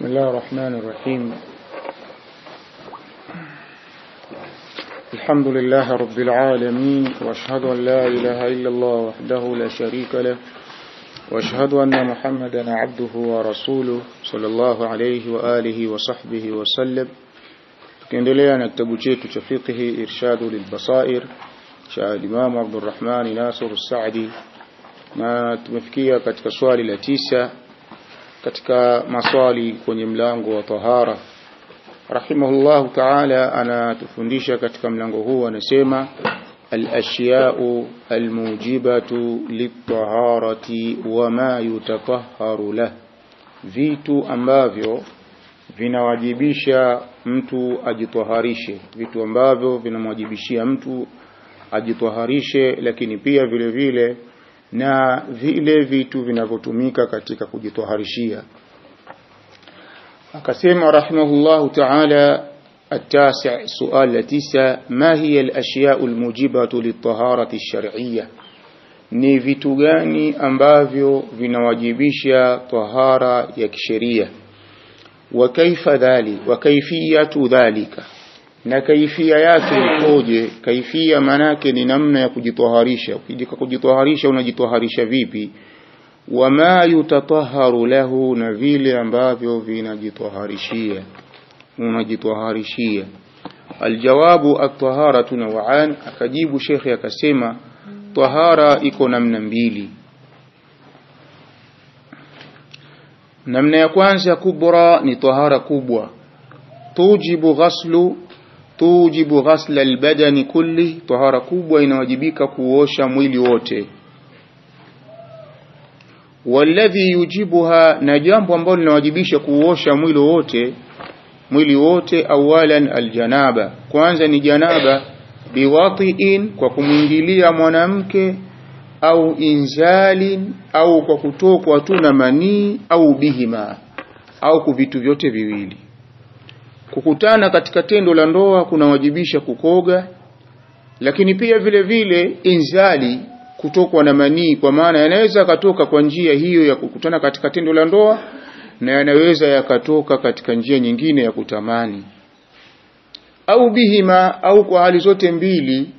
بسم الله الرحمن الرحيم. الحمد لله رب العالمين وأشهد أن لا إله إلا الله وحده لا شريك له وأشهد أن محمدا عبده ورسوله صلى الله عليه وآله وصحبه وسلم. tukiendelea na kitabu chetu cha fiqhi irshadu lilbasair cha Imam Abdurrahman Nasir Saadi na tumefikia katika katika maswali kwenye mlango wa tahara. Rahimahullahu ta'ala anatufundisha katika mlango huu anasema al-ashya'u al-mujibatu lit-taharati wa ma yutatahharu lah. Vitu ambavyo vinawajibisha mtu ajitwaharishe vitu ambavyo vinamwajibishia mtu ajitwaharishe lakini pia vile vile na vile vitu vinavyotumika katika kujitwaharishia akasema rahimahullahu ta'ala التاسع سؤال التاسع ما هي الأشياء الموجبة للطهارة الشرعية ni vitu gani ambavyo vinawajibisha tahara ya kisheria wa kaifa dhali wa kaifiyatu dhalika Na kaifia yake ikoje kaifia manake ni namna ya kujitoharisha ukijika kujitoharisha unajitoharisha vipi? Wama yutataharu lahu na vile ambavyo vinajitoharishia unajitoharishia aljawabu at-taharatu naw'an. Akajibu shekhi akasema tahara iko namna mbili. Namna ya kwanza kubra ni tahara kubwa. Tujibu ghaslu tujibu ghasla albadani kulli tahara kubwa inawajibika kuosha mwili wote. Walladhi yujibuha na jambo ambalo linawajibisha kuosha mwili wote mwili wote awalan aljanaba. Kwanza ni janaba biwatiin kwa kumwingilia mwanamke au inzalin au kwa kutokwa tu na manii au bihima au kwa vitu vyote viwili kukutana katika tendo la ndoa kunawajibisha kukoga lakini pia vile vile inzali kutokwa na manii kwa maana yanaweza yakatoka kwa njia hiyo ya kukutana katika tendo la ndoa na yanaweza yakatoka katika njia nyingine ya kutamani. Au bihima au kwa hali zote mbili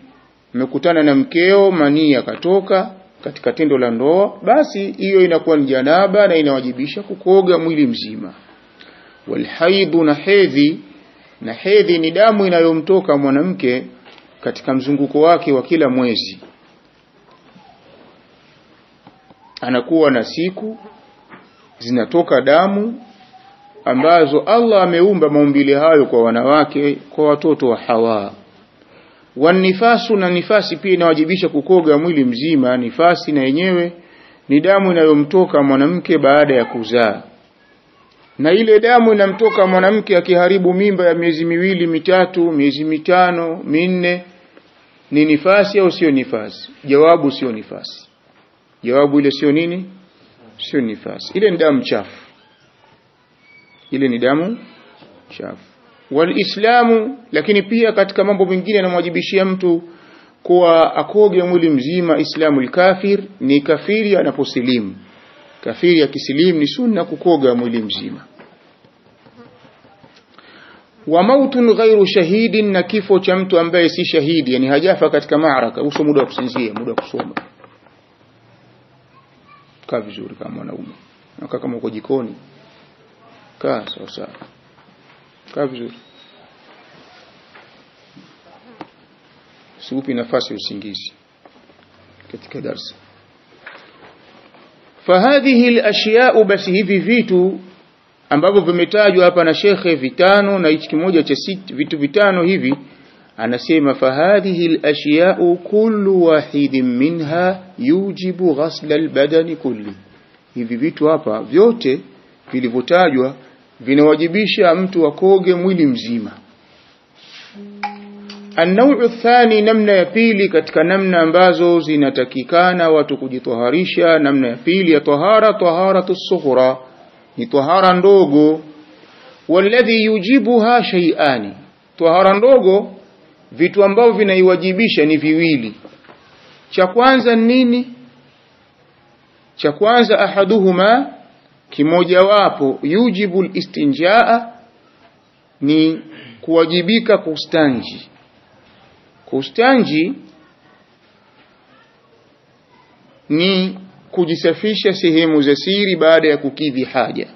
mekutana na mkeo manii yakatoka katika tendo la ndoa basi hiyo inakuwa ni janaba na inawajibisha kukoga mwili mzima walhaidhu na hedhi na hedhi ni damu inayomtoka mwanamke katika mzunguko wake wa kila mwezi. Anakuwa na siku zinatoka damu ambazo Allah ameumba maumbile hayo kwa wanawake kwa watoto wa Hawa. Wanifasu na nifasi pia inawajibisha kukoga mwili mzima. Nifasi na yenyewe ni damu inayomtoka mwanamke baada ya kuzaa na ile damu inamtoka mwanamke akiharibu mimba ya miezi miwili mitatu miezi mitano minne. Ni nifasi au sio nifasi? Jawabu sio nifasi. Jawabu ile sio nini? Sio nifasi. Ile ni damu chafu. Ile ni damu chafu. Walislamu lakini pia katika mambo mengine anamwajibishia mtu kuwa akoge mwili mzima islamu kafir ni kafiri anaposilimu. Kafiri akisilimu ni sunna kukoga mwili mzima wa mautun ghairu shahidin na kifo cha mtu ambaye si shahidi yani hajafa katika maaraka. Uso muda wa kusinzia muda wa kusoma. Kaa vizuri kama mwanaume. Kaa kama uko jikoni. Kaa sawa sawa. Kaa vizuri. Sikupi nafasi ya usingizi katika darasa. Fahadhihi al-ashya'u basi hivi vitu ambavyo vimetajwa hapa na shekhe vitano na hichi kimoja cha vitu vitano hivi anasema fahadhihi lashyau kullu wahidin minha yujibu ghasla albadani kulli. Hivi vitu hapa vyote vilivyotajwa vinawajibisha mtu akoge mwili mzima. An-naw'u thani, namna ya pili katika namna ambazo zinatakikana watu kujitoharisha, namna ya pili ya tahara, taharatu sughra, ni tahara ndogo walladhi yujibuha shay'ani. Tahara ndogo vitu ambavyo vinaiwajibisha ni viwili. Cha kwanza nini? Cha kwanza ahaduhuma kimojawapo yujibu istinjaa ni kuwajibika kustanji kustanji ni kujisafisha sehemu za siri baada ya kukidhi haja.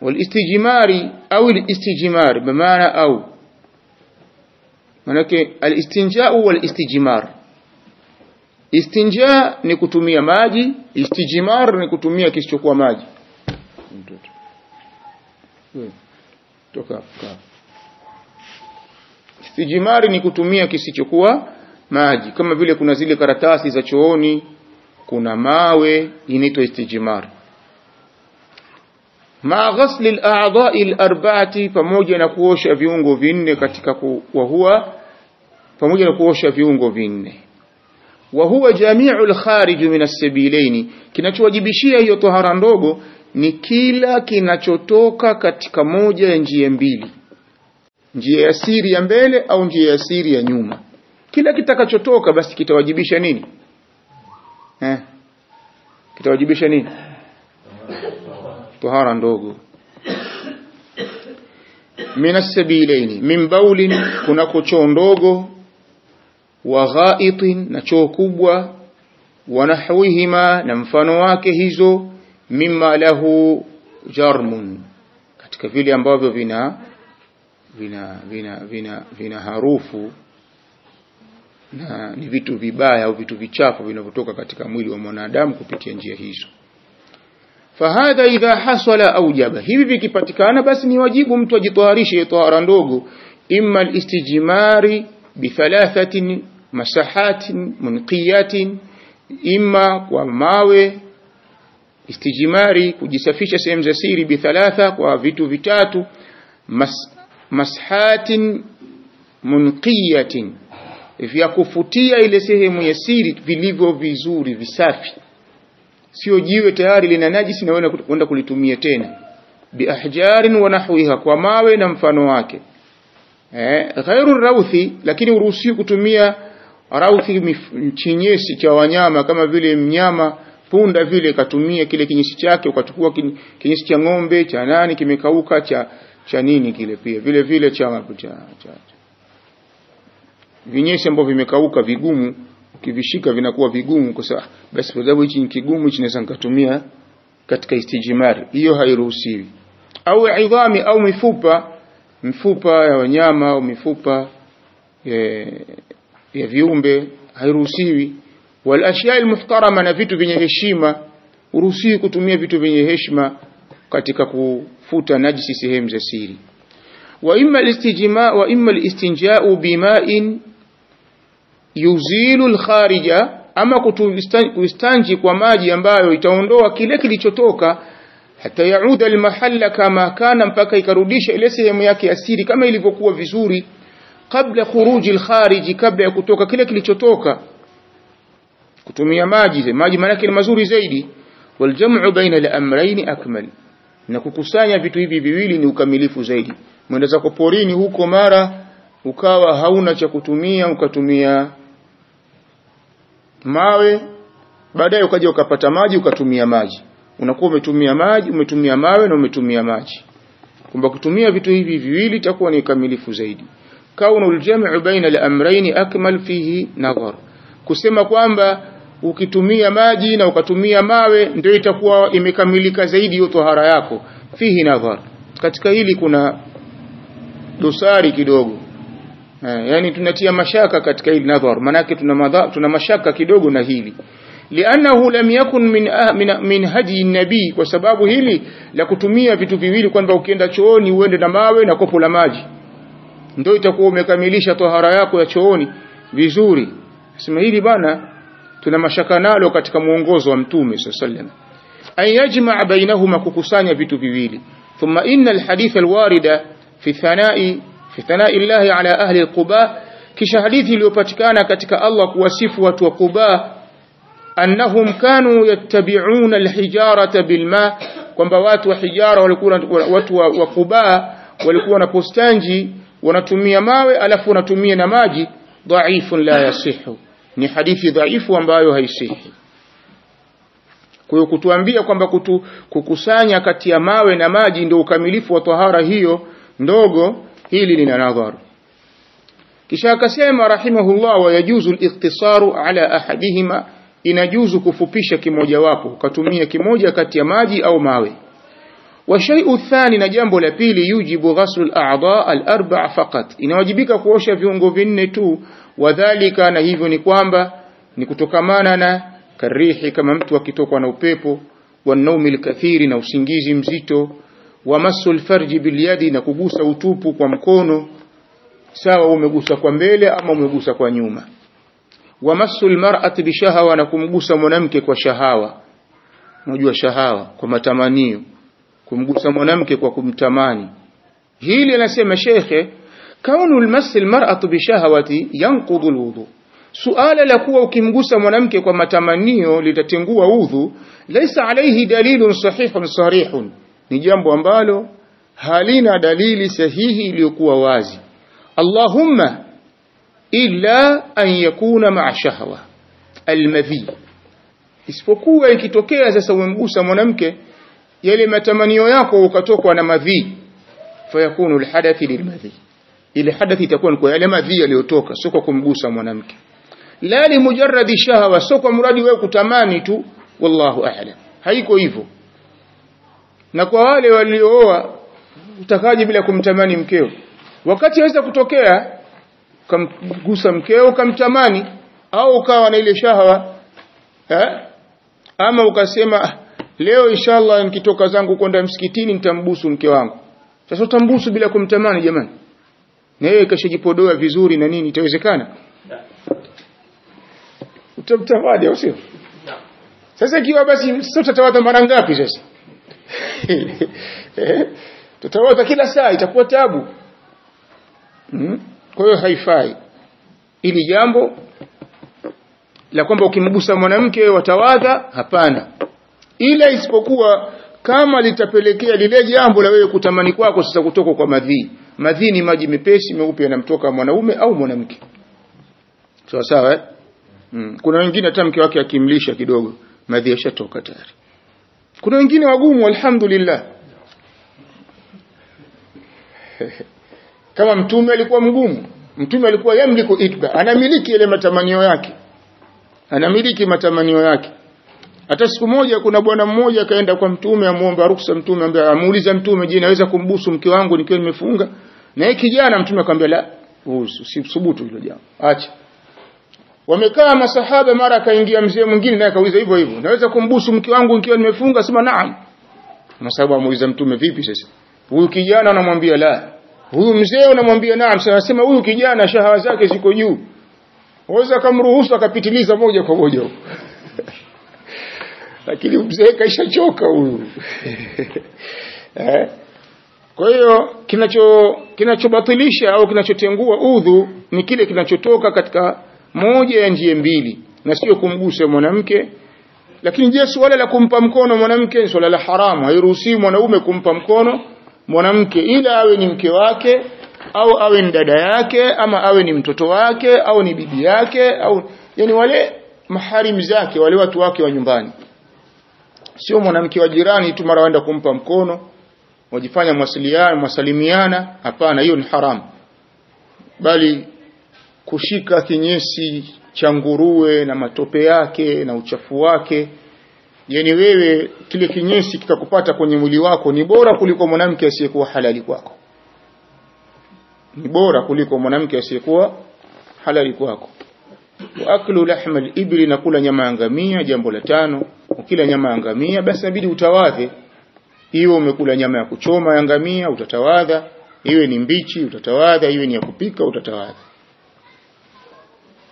Walistijmari au alistijmar bamaana au. Manake alistinjau walistijmar istinja ni kutumia maji istijmar ni kutumia kisichokuwa maji. Toka istijmar ni kutumia kisichokuwa maji. Kama vile kuna zile karatasi za chooni kuna mawe inaitwa istijmar. Ma ghasli al-a'dha'i al-arba'ati pamoja na kuosha viungo vinne katika kuwa pamoja na kuosha viungo vinne. Wa huwa jami'u al-kharij min as-sabilaini. Kinachowajibishia hiyo tohara ndogo ni kila kinachotoka katika moja ya njia mbili. Njia ya siri ya mbele au njia ya siri ya nyuma kila kitakachotoka basi kitawajibisha nini? Eh? Kitawajibisha nini? Tohara ndogo. Minasabilaini min baulin kunako choo ndogo wa ghaitin na choo kubwa wa nahwihima na mfano wake hizo mimma lahu jarmun katika vile ambavyo vina vina vina vina vina harufu na ni vitu vibaya au vitu vichafu vinavyotoka katika mwili wa mwanadamu kupitia njia hizo. Fahadha idha hasala aujaba hivi vikipatikana basi ni wajibu mtu ajitoharishe tohara ndogo. Imma alistijmari bithalathatin masahatin munqiyatin imma kwa mawe istijmari kujisafisha sehemu za siri bithalatha kwa vitu vitatu mas, mashatin munqiyatin vya kufutia ile sehemu ya siri vilivyo vizuri visafi. Sio jiwe tayari lina najisi na kwenda kulitumia tena. Biahjarin wa nahwiha kwa mawe na mfano wake. Eh ghairu rauthi lakini uruhusi kutumia rauthi mchinyesi cha wanyama kama vile mnyama punda vile katumia kile kinyesi chake ukachukua kinyesi cha ng'ombe cha nani kimekauka cha cha nini kile pia. Vile vile cha cha, cha vinyesi ambavyo vimekauka vigumu ukivishika vinakuwa vigumu kwa sababu basi kwa sababu hichi ni kigumu hichi naweza nikatumia katika istijmar hiyo hairuhusiwi au idhami au mifupa mifupa ya wanyama au mifupa ya, ya viumbe hairuhusiwi. Wal ashya al muhtarama na vitu vyenye heshima uruhusiwi kutumia vitu vyenye heshima katika kufuta najisi sehemu za siri. Wa imma al-istijma wa imma al-istinja'u bima'in yuzilu al-kharija ama kuistanji kwa maji ambayo itaondoa kile kilichotoka hata yauda al-mahalla kama kana mpaka ikarudisha ile sehemu yake asiri kama ilivyokuwa vizuri kabla khuruji al-khariji kabla ya kutoka kile kilichotoka. Kutumia maji maji maana ni mazuri zaidi. Waljam'u baina al-amrayn akmal. Na kukusanya vitu hivi viwili ni ukamilifu zaidi. Mwendeza kwa porini huko mara ukawa hauna cha kutumia ukatumia mawe baadaye ukaja ukapata maji ukatumia maji. Unakuwa umetumia maji umetumia mawe na umetumia maji. Kwamba kutumia vitu hivi viwili itakuwa ni kamilifu zaidi. Kaunu aljam'u baina al-amrayn akmal fihi nadhar. Kusema kwamba ukitumia maji na ukatumia mawe ndio itakuwa imekamilika zaidi hiyo tohara yako. Fihi nadhar. Katika hili kuna dosari kidogo yani tunatia mashaka katika hili nadhar. Manake tuna madha, tuna mashaka kidogo na hili. Lianahu lam yakun min, ah, min, min hadi nabii kwa sababu hili la kutumia vitu viwili kwamba ukienda chooni uende na mawe na kopo la maji. Ndio itakuwa umekamilisha tohara yako ya chooni vizuri. Sema hili bana tuna mashaka nalo katika muongozo wa mtume sallallahu an yajma bainahuma kukusanya vitu viwili. Thumma inna alhadith alwarida fi thana'i fi thana'i ala ahli alquba. Kisha hadithi iliyopatikana katika Allah kuwasifu watu wa Quba annahum kanu yattabi'una alhijarata bilma kwamba watu wa hijara walikuwa watu wa, wa Quba walikuwa na postanji wanatumia mawe alafu wanatumia na maji. Dhaifun la yasihu. Ni hadithi dhaifu ambayo haisihi. Kwa hiyo kutuambia kwamba kutu, kukusanya kati ya mawe na maji ndio ukamilifu wa tahara hiyo ndogo hili lina nadharu. Kisha akasema rahimahullah wayajuzu al-ikhtisaru ala ahadihima. Inajuzu kufupisha kimojawapo ukatumia kimoja kati ya maji au mawe. Wa shay'u thani na jambo la pili yujibu ghaslu al-a'dha al-arba'a faqat. Inawajibika kuosha viungo vinne tu wadhalika na hivyo ni kwamba ni kutokamana na karihi kama mtu akitokwa na upepo wa naumi al-kathiri na usingizi mzito wa masul farji bilyadi na kugusa utupu kwa mkono. Sawa umegusa kwa mbele ama umegusa kwa nyuma? Wa masul mar'ati bishahawa na kumgusa mwanamke kwa shahawa. Unajua shahawa kwa matamanio. Kumgusa mwanamke kwa kumtamani. Hili anasema shekhe kaunu almas almar'atu bishahawati yanqudu alwudu. Suala la kuwa ukimgusa mwanamke kwa matamanio litatengua udhu laysa alayhi dalilun sahihun sarihun ni jambo ambalo halina dalili sahihi iliyokuwa wazi. Allahumma illa an yakuna ma'a shahwa almadhi. Isipokuwa ikitokea sasa umemgusa mwanamke yale matamanio yako ukatokwa na madhi fayakunu alhadathi lilmadhi. Ile hadathi itakuwa ni kwa yale madhi yaliyotoka sio kwa kumgusa mwanamke. La li mujarradi shahwa sio kwa mradi wewe kutamani tu wallahu a'lam. Haiko hivyo na kwa wale waliooa utakaji bila kumtamani mkeo. Wakati aweza kutokea ukamgusa mkeo ukamtamani au ukawa na ile shahawa eh? ama ukasema leo inshallah nikitoka zangu kwenda msikitini nitambusu mke wangu. Sasa utambusu bila kumtamani jamani. Na yeye kashajipodoa vizuri na nini itawezekana? Utamtamani au sio? Sasa ikiwa basi sasa tutawadha mara ngapi sasa tutawadha kila saa itakuwa tabu. Hmm? kwa hiyo haifai. Ili jambo la kwamba ukimgusa mwanamke watawadha hapana. Ila isipokuwa kama litapelekea lile jambo la wewe kutamani kwako sasa kutoka kwa madhii madhii ni maji mepesi meupe yanamtoka mwanaume au mwanamke. Sawa sawa eh? mm. kuna wengine hata mke wake akimlisha kidogo madhii yashatoka tayari kuna wengine wagumu alhamdulillah. Kama mtume alikuwa mgumu mtume alikuwa yamliku itba anamiliki ile matamanio yake. Anamiliki matamanio yake. Hata siku moja kuna bwana mmoja akaenda kwa mtume amuomba ruksa mtume ambaye amuuliza mtume je naweza kumbusu mke wangu nikiwa nimefunga? Na yeye kijana mtume akamwambia la usisubutu hilo jambo acha wamekaa masahaba mara akaingia mzee mwingine naye akauliza hivyo hivyo naweza kumbusu mke wangu nikiwa nimefunga? Sema naam. Masahaba amuuliza mtume vipi sasa? Huyu kijana anamwambia la. Huyu mzee unamwambia naam. Sasa sema huyu kijana shahawa zake ziko juu. Waweza kumruhusu akapitiliza moja kwa moja huko. Lakini mzee kaishachoka huyu. Eh? kwa hiyo kinacho kinachobatilisha au kinachotengua udhu ni kile kinachotoka katika moja ya njia mbili na sio kumgusa mwanamke lakini je suala la kumpa mkono mwanamke ni suala la haramu? Hairuhusiwi mwanaume kumpa mkono mwanamke ila awe ni mke wake au awe ni dada yake ama awe ni mtoto wake au ni bibi yake au yani wale maharimu zake wale watu wake wa nyumbani. Sio mwanamke wa jirani tu mara waenda kumpa mkono wajifanya mwasiliana mwasalimiana hapana hiyo ni haramu. Bali kushika kinyesi cha nguruwe na matope yake na uchafu wake. Yani wewe kile kinyesi kikakupata kwenye mwili wako ni bora kuliko mwanamke asiyekuwa halali kwako. Ni bora kuliko mwanamke asiyekuwa halali kwako. Wa aklu lahma al-ibli na kula nyama ya ngamia jambo la tano. Ukila nyama ya ngamia basi inabidi utawadhe. Iwe umekula nyama ya kuchoma ya ngamia utatawadha. Iwe ni mbichi utatawadha. Iwe ni ya kupika utatawadha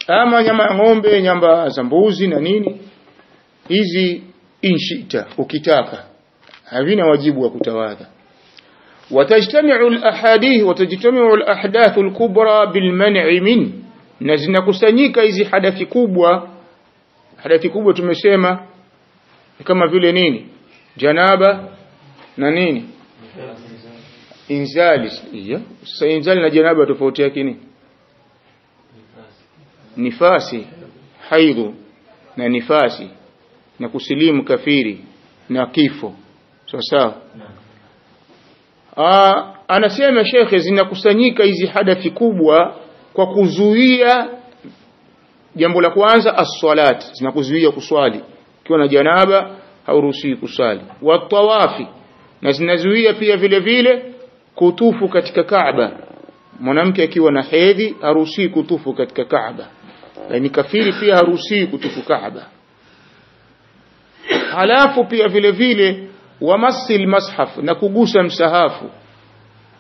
ama nyama ya ng'ombe, nyama za mbuzi na nini hizi, inshita, ukitaka havina wajibu wa kutawadha. watajtamiu alahadith watajtamiu alahdath alkubra bilman'i min, na zinakusanyika hizi hadathi kubwa. Hadathi kubwa tumesema kama vile nini, janaba na nini, inzali. Inzali na janaba tofauti yake nini? Nifasi haidhu na nifasi na kusilimu kafiri na kifo. Sawa sawa. Aa, anasema shekhe zinakusanyika hizi hadathi kubwa kwa kuzuia jambo la kwanza as-salat zinakuzuia kuswali. Ukiwa na janaba hauruhusiwi kuswali. Watawafi na zinazuia pia vile vile kutufu katika Kaaba. Mwanamke akiwa na hedhi haruhusiwi kutufu katika Kaaba na ni kafiri pia haruhusiwi kutufu Kaaba. Halafu pia vile vile wamasil mashafu na kugusa msahafu.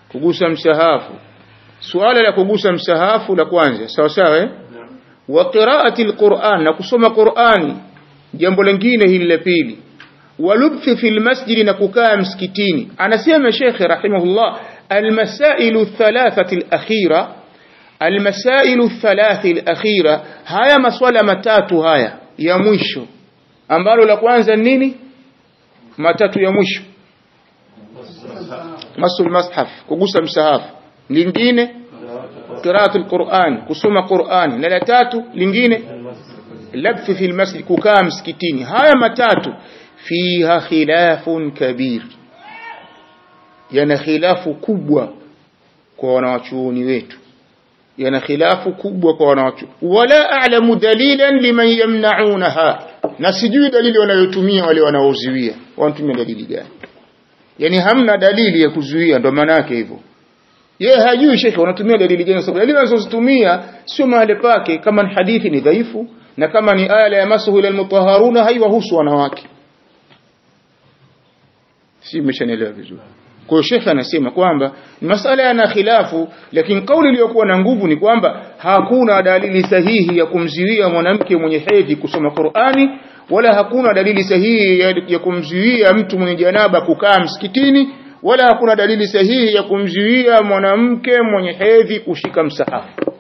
Kugusa msahafu. Suala la kugusa msahafu la kwanza sawa sawa eh? wa qiraati alquran na kusoma qurani jambo lingine hili la pili. Walubthi fi masjid na kukaa msikitini. Anasema shekhe rahimahullah almasailu thalathati alakhira المسائل الثلاث الأخيرة. هيا مسؤال متاتو هيا يا مشو. أمبارو لك وأنزلني متاتو يا مشو. مسو المصحف كوكوسا مسحف لندين قراءة القرآن كسوم قرآن. لالتاتو لندين لبث في المسجد كوكام كتيني هيا متاتو. فيها خلاف كبير. يعني خلاف كبوة. كونا وشوني ويتو. Yana khilafu kubwa kwa wanawachuoni wala a'lamu dalilan liman yamna'unaha. Na sijui dalili wanayotumia wale wanaozuia wanatumia dalili gani? Yani hamna dalili ya kuzuia ndo maana yake hivyo. Yeye hajui shekhe wanatumia dalili gani? Sababu dalili wanazozitumia sio mahali pake. Kama ni hadithi ni dhaifu na kama ni aya ya masuhu ila almutahharuna haiwahusu wanawake. Si mmeshanielewa vizuri kwa hiyo shekhe anasema kwamba masala yana khilafu lakini kauli iliyokuwa na nguvu ni kwamba hakuna dalili sahihi ya kumzuia mwanamke mwenye hedhi kusoma Qur'ani wala hakuna dalili sahihi ya, ya kumzuia mtu mwenye janaba kukaa msikitini wala hakuna dalili sahihi ya kumzuia mwanamke mwenye hedhi kushika msahafu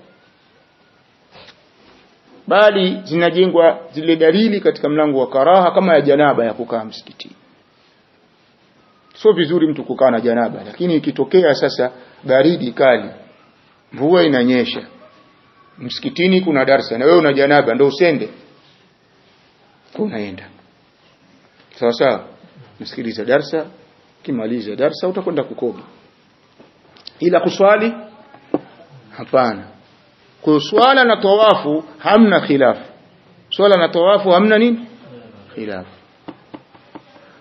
bali zinajengwa zile dalili katika mlango wa karaha kama ya janaba ya kukaa msikitini sio vizuri mtu kukaa na janaba lakini ikitokea sasa baridi kali mvua inanyesha msikitini kuna darsa na wewe una janaba ndio usende. Unaenda. Sawa sawa. Msikiliza darsa kimaliza darsa utakwenda kukoga. Ila kuswali? Hapana. Kwa swala na tawafu hamna khilafu. Swala na tawafu hamna nini? Khilafu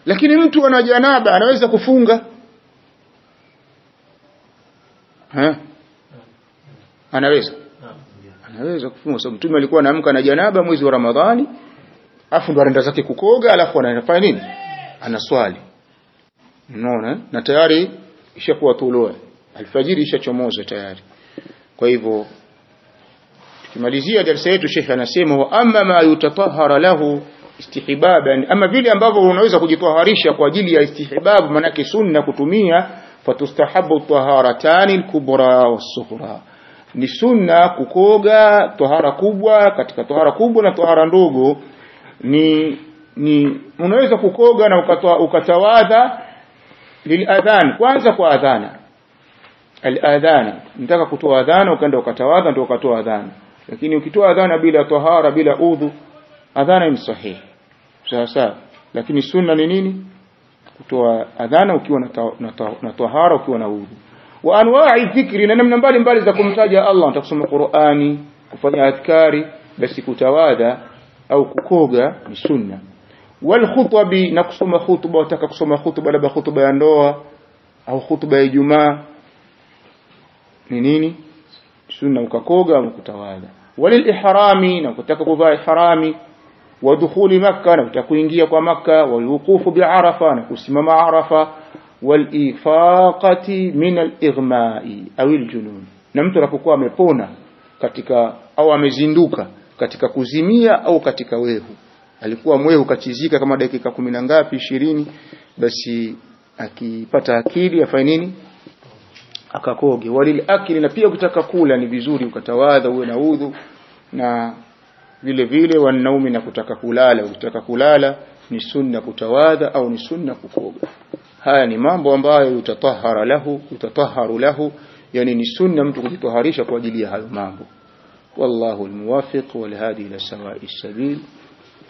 lakini mtu ana janaba anaweza kufunga. Ha? anaweza. Anaweza kufunga sababu mtume alikuwa anaamka na janaba mwezi wa Ramadhani afu ndo anaenda zake kukoga alafu anafanya nini? Anaswali. Unaona? Na tayari ishakuwa tulua alfajiri ishachomoza tayari. Kwa hivyo tukimalizia darasa yetu shekhe anasema wa amma ma yutatahhara lahu istihbaban ama vile ambavyo unaweza kujitoharisha kwa ajili ya istihbab manake sunna kutumia fatustahabu taharatani alkubra wasughra ni sunna kukoga tahara kubwa katika tahara kubwa na tahara ndogo. Ni ni unaweza kukoga na ukatoa ukatawadha liladhan. Kwanza kwa adhana. Aladhana nataka kutoa adhana ukaenda ukatawadha ndio ukatoa adhana. Lakini ukitoa adhana bila tahara bila udhu adhana ni sahihi sawa sawa. Lakini sunna ni nini? Kutoa adhana ukiwa na, ta, na, ta, na tahara ukiwa na udhu. Wa anwa'i dhikri na namna mbalimbali za kumtaja Allah. Utakusoma Qur'ani kufanya adhkari basi kutawadha au kukoga ni sunna. Wal khutbi na kusoma khutba utaka kusoma khutba labda khutba ya ndoa au khutba ya Ijumaa ni nini? Sunna ukakoga au kutawadha walil ihrami na kutaka kuvaa ihrami wa dukhuli na kutaka kuingia kwa makkah wa wuqufu bi arafa na kusimama arafa wal ifaqati min al ighma'i au al junun na mtu anapokuwa amepona katika au amezinduka katika kuzimia au katika wehu alikuwa mwehu kachizika kama dakika kumi na ngapi ishirini basi akipata akili afanye nini akakoge walil akili na pia ukitaka kula ni vizuri ukatawadha uwe na udhu na vile vile wanaumi na kutaka kulala. Ukitaka kulala ni sunna kutawadha au ni sunna kukoga. Haya ni mambo ambayo utatahara lahu utataharu lahu. Yani ni sunna mtu kujitoharisha kwa ajili ya hayo mambo. Wallahu almuwafiq walhadi ila sawa'i sabil.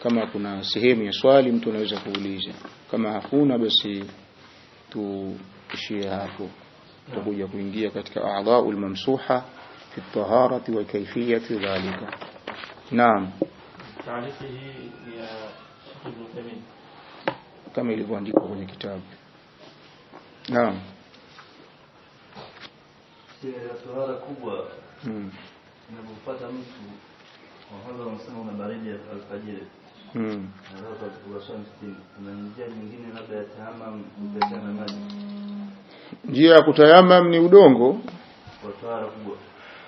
Kama kuna sehemu ya swali mtu anaweza kuuliza. Kama hakuna basi tuishie hapo. Tutakuja kuingia katika a'dha'ul mamsuha fi at-taharati wa kayfiyati dhalika naam. Taarifa hii ya Sheikh Ibn Uthaymeen. Kama ilivyoandikwa kwenye kitabu. Naam. Tohara kubwa. Mm. inapopata mtu kwa kwanza una baridi ya alfajiri. Mm. kuna njia nyingine labda ya na maji njia ya kutayamam ni udongo. Kwa tohara kubwa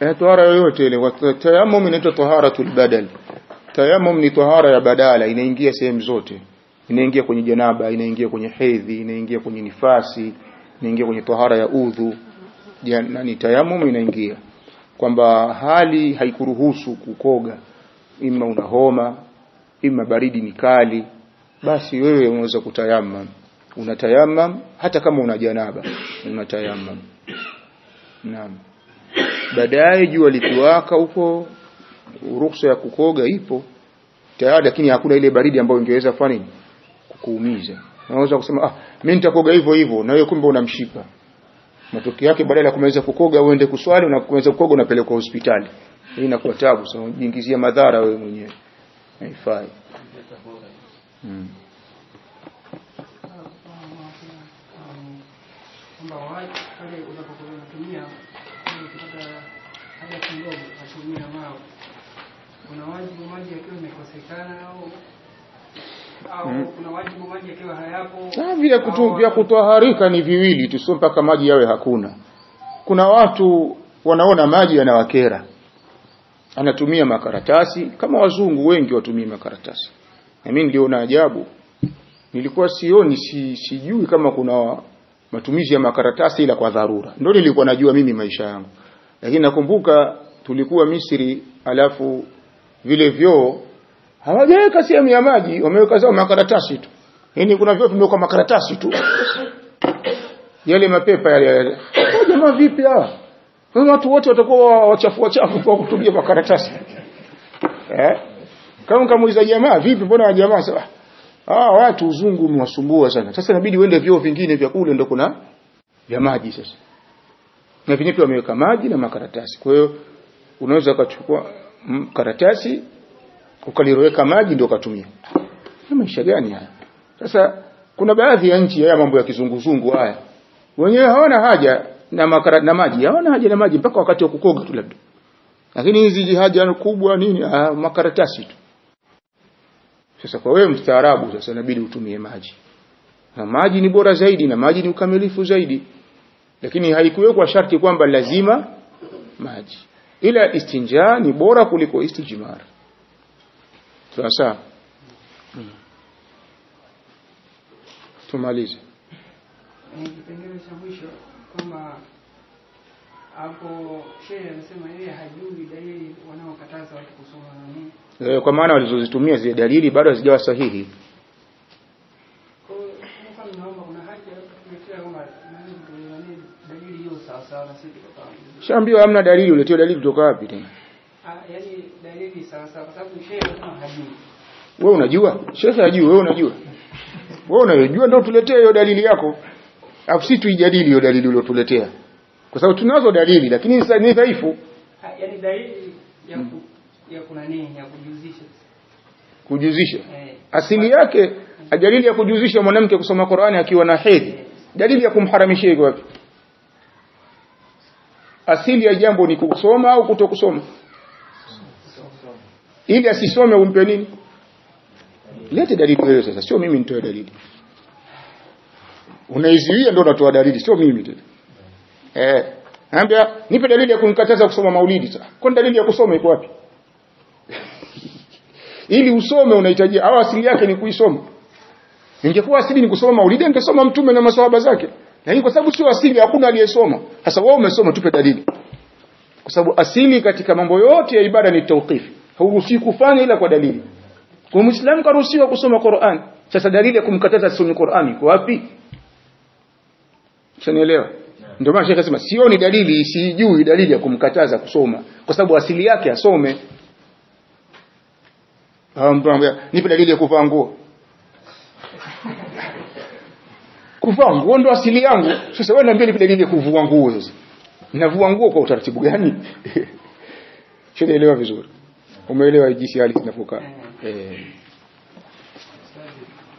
eh tahara yoyote ile. Tayammum inaitwa taharatul badal. Tayammum ni tahara ya badala inaingia sehemu zote. Inaingia kwenye janaba inaingia kwenye hedhi inaingia kwenye nifasi inaingia kwenye tahara ya udhu. Yani tayammum inaingia. Kwamba hali haikuruhusu kukoga. Ima una homa ima baridi ni kali basi wewe unaweza kutayammam unatayammam hata kama una janaba unatayammam naam baadaye jua likiwaka huko ruhusa ya kukoga ipo tayari lakini hakuna ile baridi ambayo ingeweza nini? Kukuumiza. Unaweza kusema ah mimi nitakoga hivyo hivyo na wewe kumbe unamshipa. Matokeo yake badala ya kumaliza kukoga uende kuswali na kumaliza kukoga unapelekwa hospitali. Hii inakuwa tabu sana unajiingizia madhara wewe mwenyewe. Haifai. Hmm. unapokuwa unatumia pale ukipata haja kidogo atumia mawe kuna wajibu maji yakiwa imekosekana au Mm. Ah, vile vya kutwaharika ni viwili tu sio mpaka maji yawe hakuna. Kuna watu wanaona maji yanawakera. Anatumia makaratasi kama wazungu wengi watumia makaratasi. Na mimi niliona ajabu. Nilikuwa sioni si, sijui kama kuna matumizi ya makaratasi ila kwa dharura. Ndio nilikuwa najua mimi maisha yangu lakini nakumbuka tulikuwa Misri alafu vile vyoo hawajaweka sehemu ya maji wameweka zao makaratasi tu. Yani kuna vyoo vimewekwa makaratasi tu. Yale mapepa yale yale. Oh, jamaa vipi hawa? Kwa watu wote watakuwa wachafu wachafu kwa kutumia makaratasi. Eh? Kama kamuuliza jamaa vipi mbona jamaa sasa ah watu uzungu umewasumbua sana. Sasa inabidi uende vyoo vingine vya kule ndio kuna vya maji sasa na vyenyewe pia wameweka maji na makaratasi. Kwa hiyo unaweza ukachukua karatasi ukaliroweka maji ndio ukatumia. Ni maisha gani haya? Sasa kuna baadhi ya nchi haya mambo ya kizunguzungu haya. Wenyewe hawana haja na, makara, na maji. Hawana haja na maji mpaka wakati wa kukoga tu labda. Lakini hizi haja kubwa nini ah, makaratasi tu. Sasa kwa wewe mstaarabu sasa inabidi utumie maji. Na maji ni bora zaidi na maji ni ukamilifu zaidi lakini haikuwekwa sharti kwamba lazima maji. Ila istinja ni bora kuliko istijmar. Sasa hmm. tumalize. Kipengele cha mwisho kwamba hapo shehe anasema yeye hajui dalili wanaokataza watu kusoma Eh, kwa maana walizozitumia zile dalili bado hazijawa sahihi kwa hiyo kama naomba kuna haja ya kutuletea kwamba nani nani dalili hiyo sawa sawa na sisi tukafahamu shaambiwa hamna dalili uletee dalili kutoka wapi tena? Ah yani dalili sawa sawa kwa sababu shehe hajui. Wewe unajua? Shehe hajui wewe unajua? Wewe unajua ndio tuletee hiyo dalili yako. Afu si tuijadili hiyo dalili uliotuletea. Kwa sababu tunazo dalili lakini sasa ni dhaifu. Ah, yani dalili ya ku, ya kuna nini? Ya kujuzisha. Kujuzisha. Eh. Asili yake dalili ya kujuzisha mwanamke kusoma Qur'ani akiwa na hedhi. Dalili ya kumharamishia iko wapi asili ya jambo ni kusoma au kutokusoma? Ili asisome umpe nini? Lete dalili wewe sasa sio mimi nitoe dalili. Unaizuia ndio unatoa dalili sio mimi tena. Eh ambia nipe dalili ya kunikataza kusoma maulidi sasa. Kwani dalili ya kusoma iko wapi? Ili usome unahitaji au asili yake ni kuisoma. Ingekuwa asili ni kusoma maulidi angesoma mtume na maswahaba zake lakini kwa sababu sio asili hakuna aliyesoma. Sasa wewe umesoma tupe dalili. Kwa sababu asili katika mambo yote ya ibada ni tawqif. Hauruhusi kufanya ila kwa dalili. Kwa muislamu karuhusiwa kusoma Qur'an. Sasa dalili ya kumkataza asome Qur'an iko wapi? Unanielewa ndio maana Sheikh akasema sioni dalili sijui dalili ya kumkataza kusoma. Kwa sababu asili yake asome. Ambaye nipe dalili ya kuvaa nguo kuvaa nguo ndo asili yangu. Sasa wewe niambie nipige dalili ya kuvua nguo sasa. Navua nguo kwa utaratibu gani? Shinaelewa vizuri. Umeelewa jinsi hali zinavyokaa eh.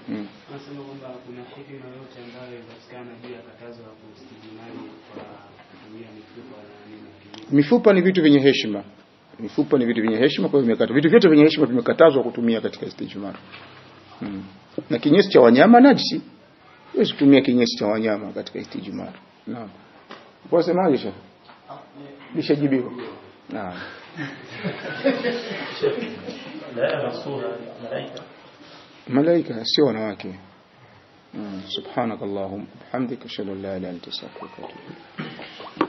Mm. Nasema kwamba kuna hekima yote ambayo inapatikana juu katazo la kustijimali kwa kutumia mifupa na nini mifupa ni vitu vyenye heshima. Mifupa ni vitu vyenye heshima kwa hiyo vimekatazwa vitu vyote vyenye heshima vimekatazwa kutumia katika istijmar mm. na kinyesi cha wanyama najisi huwezi kutumia kinyesi cha wanyama katika istijmar naam. Wasemaje shekhe Nishajibiwa. naam. Malaika sio wanawake. Mm. subhanakallahumma bihamdika ashhadu an la ilaha illa anta astaghfiruka wa atubu ilaik